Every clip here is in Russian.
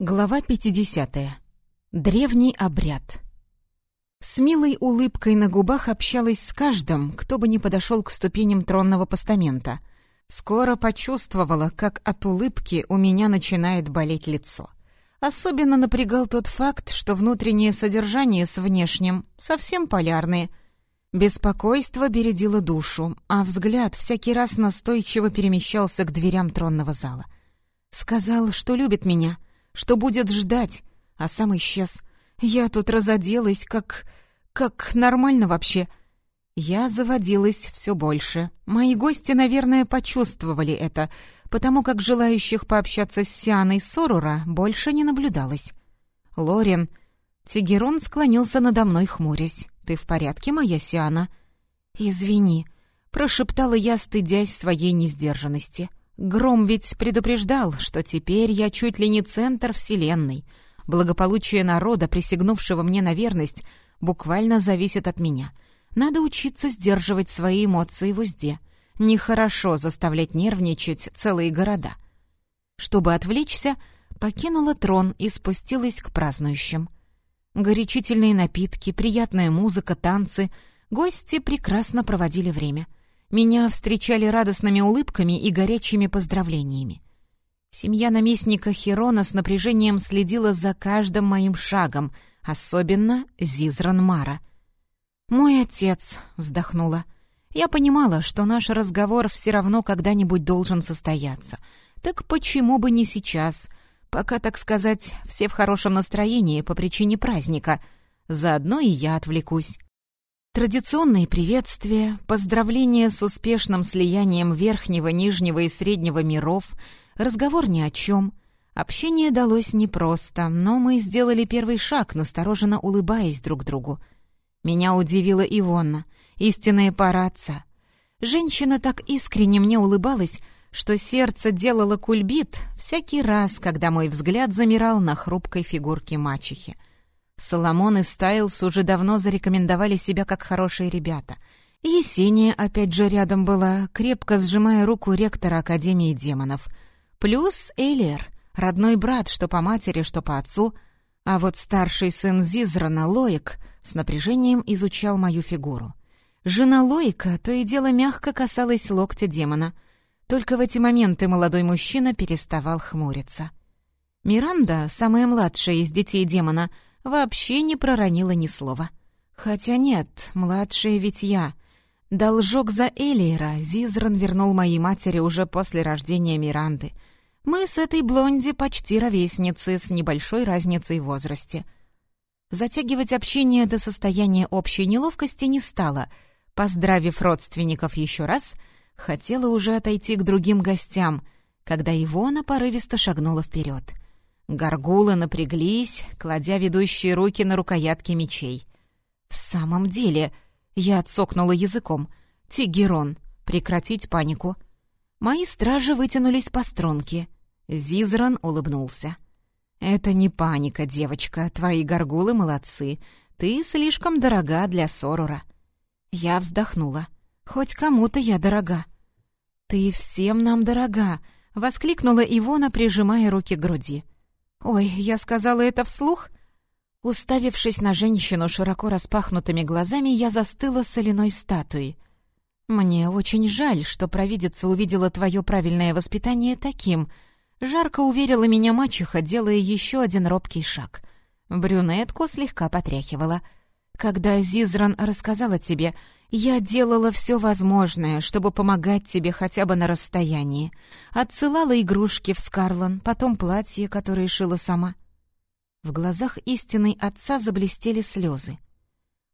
Глава 50. Древний обряд. С милой улыбкой на губах общалась с каждым, кто бы не подошел к ступеням тронного постамента. Скоро почувствовала, как от улыбки у меня начинает болеть лицо. Особенно напрягал тот факт, что внутреннее содержание с внешним совсем полярные. Беспокойство бередило душу, а взгляд всякий раз настойчиво перемещался к дверям тронного зала. Сказал, что любит меня — что будет ждать, а сам исчез. Я тут разоделась, как... как нормально вообще. Я заводилась все больше. Мои гости, наверное, почувствовали это, потому как желающих пообщаться с Сианой Сорура больше не наблюдалось. «Лорин...» Тигерон склонился надо мной, хмурясь. «Ты в порядке, моя Сиана?» «Извини», — прошептала я, стыдясь своей несдержанности. Гром ведь предупреждал, что теперь я чуть ли не центр вселенной. Благополучие народа, присягнувшего мне на верность, буквально зависит от меня. Надо учиться сдерживать свои эмоции в узде. Нехорошо заставлять нервничать целые города. Чтобы отвлечься, покинула трон и спустилась к празднующим. Горячительные напитки, приятная музыка, танцы. Гости прекрасно проводили время — меня встречали радостными улыбками и горячими поздравлениями. Семья наместника Херона с напряжением следила за каждым моим шагом, особенно Зизран Мара. «Мой отец», — вздохнула. «Я понимала, что наш разговор все равно когда-нибудь должен состояться. Так почему бы не сейчас? Пока, так сказать, все в хорошем настроении по причине праздника. Заодно и я отвлекусь». Традиционные приветствия, поздравления с успешным слиянием верхнего, нижнего и среднего миров, разговор ни о чем. Общение далось непросто, но мы сделали первый шаг, настороженно улыбаясь друг другу. Меня удивила Ивонна, истинная пара отца. Женщина так искренне мне улыбалась, что сердце делало кульбит всякий раз, когда мой взгляд замирал на хрупкой фигурке мачехи. Соломон и Стайлс уже давно зарекомендовали себя как хорошие ребята. Есения опять же рядом была, крепко сжимая руку ректора Академии демонов. Плюс Эйлер, родной брат, что по матери, что по отцу. А вот старший сын Зизрана, Лоик, с напряжением изучал мою фигуру. Жена Лоика то и дело мягко касалась локтя демона. Только в эти моменты молодой мужчина переставал хмуриться. Миранда, самая младшая из детей демона, вообще не проронила ни слова. Хотя нет, младшая ведь я. Должок за Элиера Зизран вернул моей матери уже после рождения Миранды. Мы с этой блонди почти ровесницы, с небольшой разницей в возрасте. Затягивать общение до состояния общей неловкости не стало. Поздравив родственников еще раз, хотела уже отойти к другим гостям, когда Ивона порывисто шагнула вперед — Горгулы напряглись, кладя ведущие руки на рукоятки мечей. «В самом деле...» — я отсокнула языком. «Тигерон, прекратить панику». Мои стражи вытянулись по струнке. Зизран улыбнулся. «Это не паника, девочка. Твои горгулы молодцы. Ты слишком дорога для Сорура». Я вздохнула. «Хоть кому-то я дорога». «Ты всем нам дорога!» — воскликнула Ивона, прижимая руки к груди. «Ой, я сказала это вслух?» Уставившись на женщину широко распахнутыми глазами, я застыла соляной статуей. «Мне очень жаль, что провидица увидела твое правильное воспитание таким», — жарко уверила меня мачеха, делая еще один робкий шаг. Брюнетку слегка потряхивала. «Когда Зизран рассказала тебе, я делала все возможное, чтобы помогать тебе хотя бы на расстоянии. Отсылала игрушки в Скарлан, потом платье, которое шила сама. В глазах истинной отца заблестели слезы.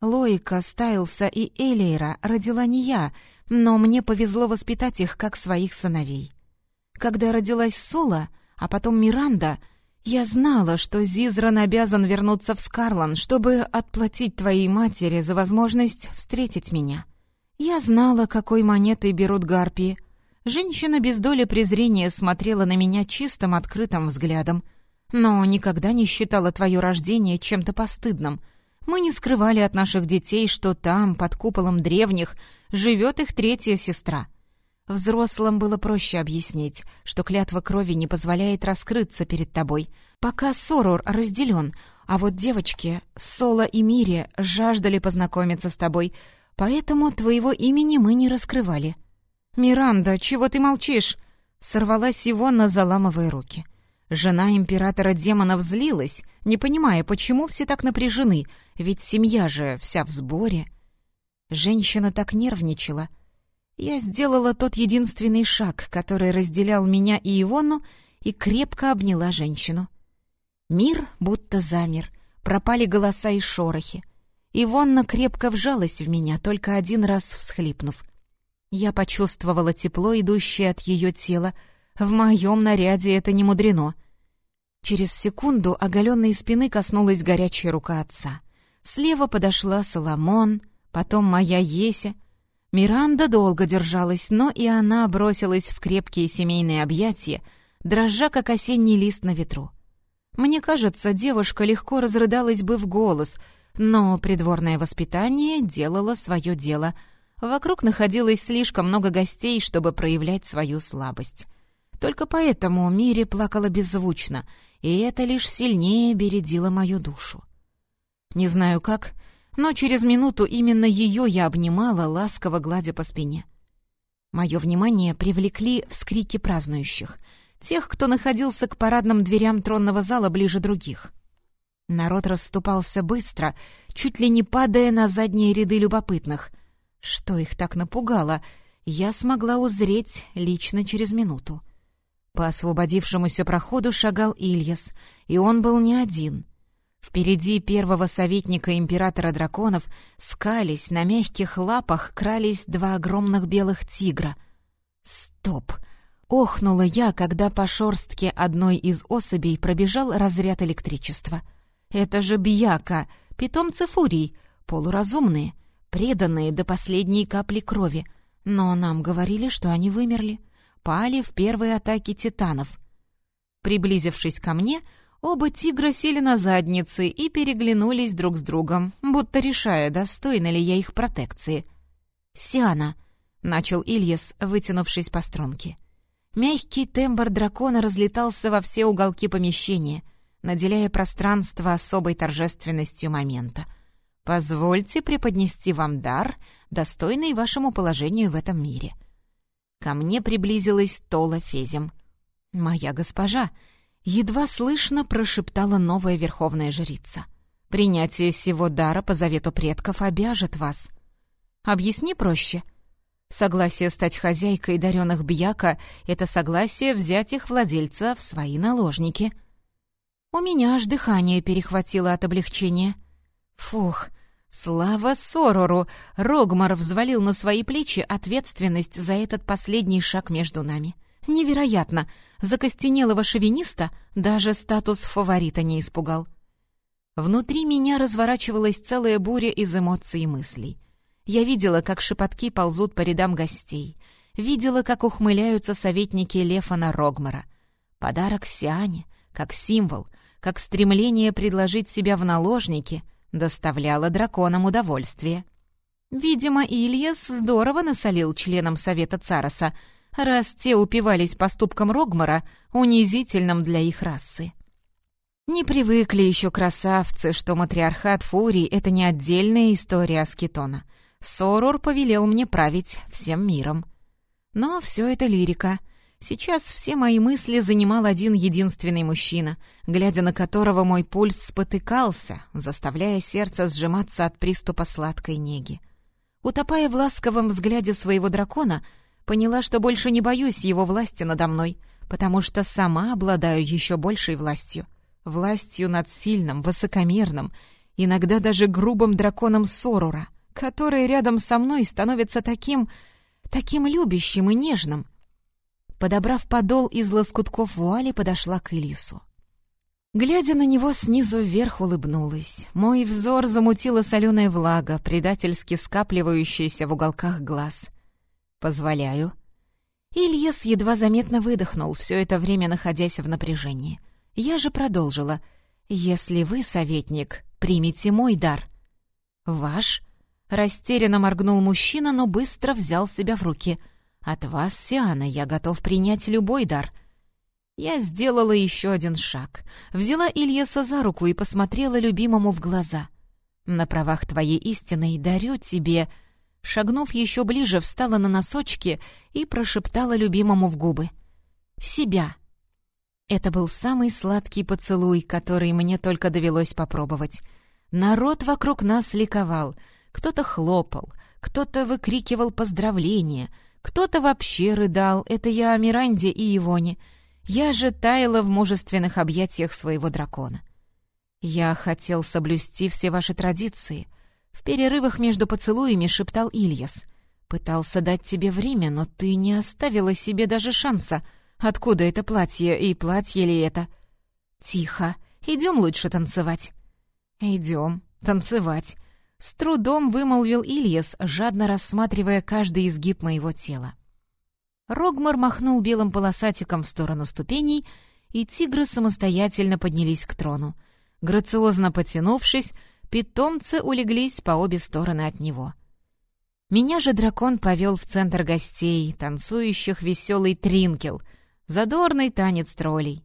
Лоика, Стайлса и Элейра родила не я, но мне повезло воспитать их как своих сыновей. Когда родилась Сола, а потом Миранда, я знала, что Зизран обязан вернуться в Скарлан, чтобы отплатить твоей матери за возможность встретить меня. Я знала, какой монетой берут гарпии. Женщина без доли презрения смотрела на меня чистым, открытым взглядом. Но никогда не считала твое рождение чем-то постыдным. Мы не скрывали от наших детей, что там, под куполом древних, живет их третья сестра — Взрослым было проще объяснить, что клятва крови не позволяет раскрыться перед тобой, Пока Сорор разделен, а вот девочки, Соло и Мири, жаждали познакомиться с тобой, поэтому твоего имени мы не раскрывали». «Миранда, чего ты молчишь?» Сорвалась Ивонна, заламывая руки. Жена императора демонов злилась, не понимая, почему все так напряжены, ведь семья же вся в сборе. Женщина так нервничала. Я сделала тот единственный шаг, который разделял меня и Ивонну, и крепко обняла женщину. Мир будто замер, пропали голоса и шорохи. Ивонна крепко вжалась в меня, только один раз всхлипнув. Я почувствовала тепло, идущее от ее тела. В моем наряде это не мудрено. Через секунду оголенной спины коснулась горячая рука отца. Слева подошла Соломон, потом моя Еся. Миранда долго держалась, но и она бросилась в крепкие семейные объятия, дрожа, как осенний лист на ветру. Мне кажется, девушка легко разрыдалась бы в голос, но придворное воспитание делало свое дело — Вокруг находилось слишком много гостей, чтобы проявлять свою слабость. Только поэтому Мири плакала беззвучно, и это лишь сильнее бередило мою душу. Не знаю как, но через минуту именно ее я обнимала, ласково гладя по спине. Мое внимание привлекли вскрики празднующих, тех, кто находился к парадным дверям тронного зала ближе других. Народ расступался быстро, чуть ли не падая на задние ряды любопытных, что их так напугало, я смогла узреть лично через минуту. По освободившемуся проходу шагал Ильяс, и он был не один. Впереди первого советника императора драконов скались, на мягких лапах крались два огромных белых тигра. «Стоп!» — охнула я, когда по шорстке одной из особей пробежал разряд электричества. «Это же бьяка, питомцы фурий, полуразумные» преданные до последней капли крови, но нам говорили, что они вымерли, пали в первой атаке титанов. Приблизившись ко мне, оба тигра сели на задницы и переглянулись друг с другом, будто решая, достойна ли я их протекции. «Сиана», — начал Ильяс, вытянувшись по струнке. Мягкий тембр дракона разлетался во все уголки помещения, наделяя пространство особой торжественностью момента — Позвольте преподнести вам дар, достойный вашему положению в этом мире». Ко мне приблизилась Тола Фезем. «Моя госпожа!» — едва слышно прошептала новая верховная жрица. «Принятие сего дара по завету предков обяжет вас. Объясни проще». Согласие стать хозяйкой даренных бьяка — это согласие взять их владельца в свои наложники. У меня аж дыхание перехватило от облегчения. Фух, Слава Сорору! Рогмар взвалил на свои плечи ответственность за этот последний шаг между нами. Невероятно! Закостенелого шовиниста даже статус фаворита не испугал. Внутри меня разворачивалась целая буря из эмоций и мыслей. Я видела, как шепотки ползут по рядам гостей. Видела, как ухмыляются советники Лефана Рогмара. Подарок Сиане, как символ, как стремление предложить себя в наложники — доставляло драконам удовольствие. Видимо, Ильяс здорово насолил членам Совета Цароса, раз те упивались поступком Рогмара, унизительным для их расы. Не привыкли еще красавцы, что матриархат Фурий — это не отдельная история Аскетона. Сорур повелел мне править всем миром. Но все это лирика. Сейчас все мои мысли занимал один единственный мужчина, глядя на которого мой пульс спотыкался, заставляя сердце сжиматься от приступа сладкой неги. Утопая в ласковом взгляде своего дракона, поняла, что больше не боюсь его власти надо мной, потому что сама обладаю еще большей властью. Властью над сильным, высокомерным, иногда даже грубым драконом Сорура, который рядом со мной становится таким... таким любящим и нежным — подобрав подол из лоскутков вуали, подошла к Элису. Глядя на него снизу вверх, улыбнулась. Мой взор замутила соленая влага, предательски скапливающаяся в уголках глаз. «Позволяю». Ильяс едва заметно выдохнул, все это время находясь в напряжении. Я же продолжила. «Если вы, советник, примите мой дар». «Ваш?» — растерянно моргнул мужчина, но быстро взял себя в руки — от вас, Сиана, я готов принять любой дар». Я сделала еще один шаг, взяла Ильяса за руку и посмотрела любимому в глаза. «На правах твоей истины дарю тебе...» Шагнув еще ближе, встала на носочки и прошептала любимому в губы. «В себя!» Это был самый сладкий поцелуй, который мне только довелось попробовать. Народ вокруг нас ликовал. Кто-то хлопал, кто-то выкрикивал поздравления, кто-то вообще рыдал. Это я о Миранде и Ивоне. Я же таяла в мужественных объятиях своего дракона. «Я хотел соблюсти все ваши традиции», — в перерывах между поцелуями шептал Ильяс. «Пытался дать тебе время, но ты не оставила себе даже шанса. Откуда это платье и платье ли это?» «Тихо. Идем лучше танцевать». «Идем. Танцевать», — с трудом вымолвил Ильяс, жадно рассматривая каждый изгиб моего тела. Рогмар махнул белым полосатиком в сторону ступеней, и тигры самостоятельно поднялись к трону. Грациозно потянувшись, питомцы улеглись по обе стороны от него. Меня же дракон повел в центр гостей, танцующих веселый тринкел, задорный танец троллей.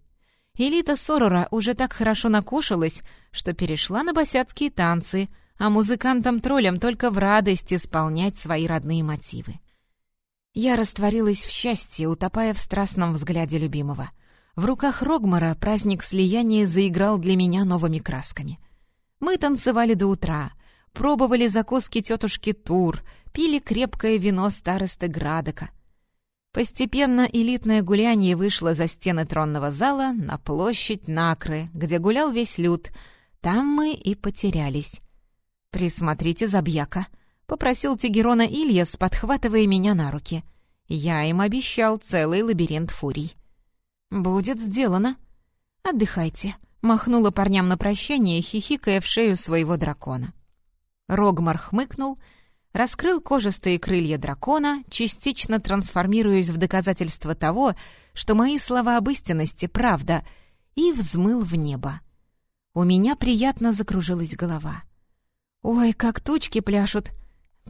Элита Сорора уже так хорошо накушалась, что перешла на босяцкие танцы, а музыкантам-троллям только в радость исполнять свои родные мотивы. Я растворилась в счастье, утопая в страстном взгляде любимого. В руках Рогмара праздник слияния заиграл для меня новыми красками. Мы танцевали до утра, пробовали закуски тетушки Тур, пили крепкое вино старосты Градока. Постепенно элитное гуляние вышло за стены тронного зала на площадь Накры, где гулял весь люд. Там мы и потерялись. «Присмотрите за бьяка», — попросил Тигерона Ильяс, подхватывая меня на руки. Я им обещал целый лабиринт фурий. «Будет сделано. Отдыхайте», — махнула парням на прощание, хихикая в шею своего дракона. Рогмар хмыкнул, раскрыл кожистые крылья дракона, частично трансформируясь в доказательство того, что мои слова об истинности — правда, и взмыл в небо. У меня приятно закружилась голова. «Ой, как тучки пляшут!»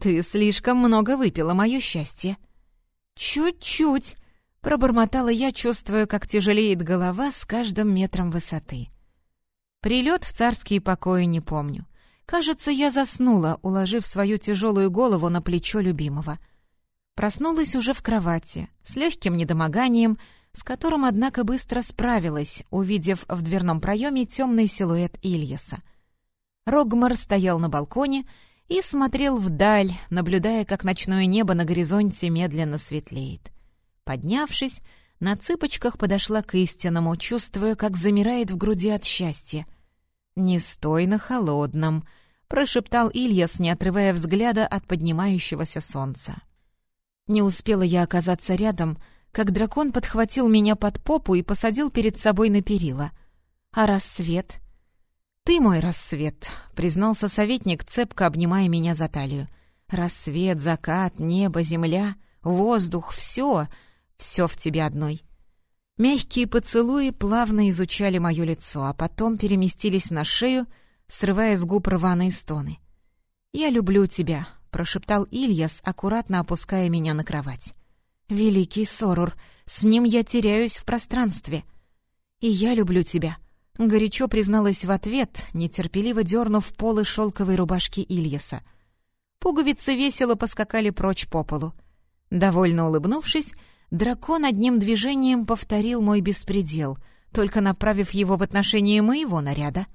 «Ты слишком много выпила, мое счастье!» «Чуть-чуть!» — пробормотала я, чувствуя, как тяжелеет голова с каждым метром высоты. Прилет в царские покои не помню. Кажется, я заснула, уложив свою тяжелую голову на плечо любимого. Проснулась уже в кровати, с легким недомоганием, с которым, однако, быстро справилась, увидев в дверном проеме темный силуэт Ильяса. Рогмар стоял на балконе и смотрел вдаль, наблюдая, как ночное небо на горизонте медленно светлеет. Поднявшись, на цыпочках подошла к истинному, чувствуя, как замирает в груди от счастья. «Не стой на холодном», — прошептал Ильяс, не отрывая взгляда от поднимающегося солнца. Не успела я оказаться рядом, как дракон подхватил меня под попу и посадил перед собой на перила. А рассвет? «Ты мой рассвет», — признался советник, цепко обнимая меня за талию. «Рассвет, закат, небо, земля, воздух — все, все в тебе одной». Мягкие поцелуи плавно изучали мое лицо, а потом переместились на шею, срывая с губ рваные стоны. «Я люблю тебя», — прошептал Ильяс, аккуратно опуская меня на кровать. «Великий Сорур, с ним я теряюсь в пространстве. И я люблю тебя», Горячо призналась в ответ, нетерпеливо дернув полы шелковой рубашки Ильяса. Пуговицы весело поскакали прочь по полу. Довольно улыбнувшись, дракон одним движением повторил мой беспредел, только направив его в отношении моего наряда.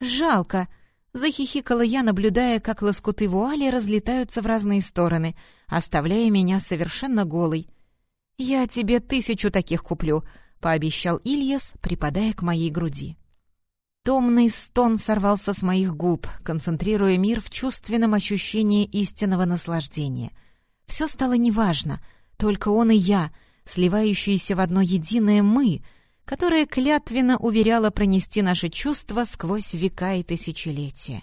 «Жалко!» — захихикала я, наблюдая, как лоскуты вуали разлетаются в разные стороны, оставляя меня совершенно голой. «Я тебе тысячу таких куплю», пообещал Ильяс, припадая к моей груди. Томный стон сорвался с моих губ, концентрируя мир в чувственном ощущении истинного наслаждения. Все стало неважно, только он и я, сливающиеся в одно единое «мы», которое клятвенно уверяло пронести наши чувства сквозь века и тысячелетия.